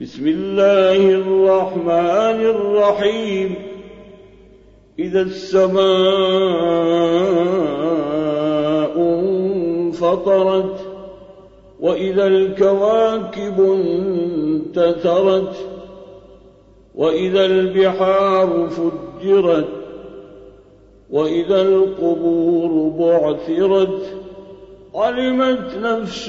بسم الله الرحمن الرحيم. إذا السماء انفطرت وإذا الكواكب انتثرت وإذا البحار فجرت وإذا القبور بعثرت علمت نفس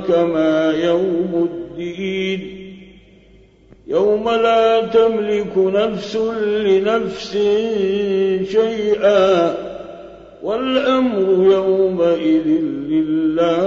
أدراك ما يوم الدين. يوم لا تملك نفس لنفس شيئا والأمر يومئذ لله.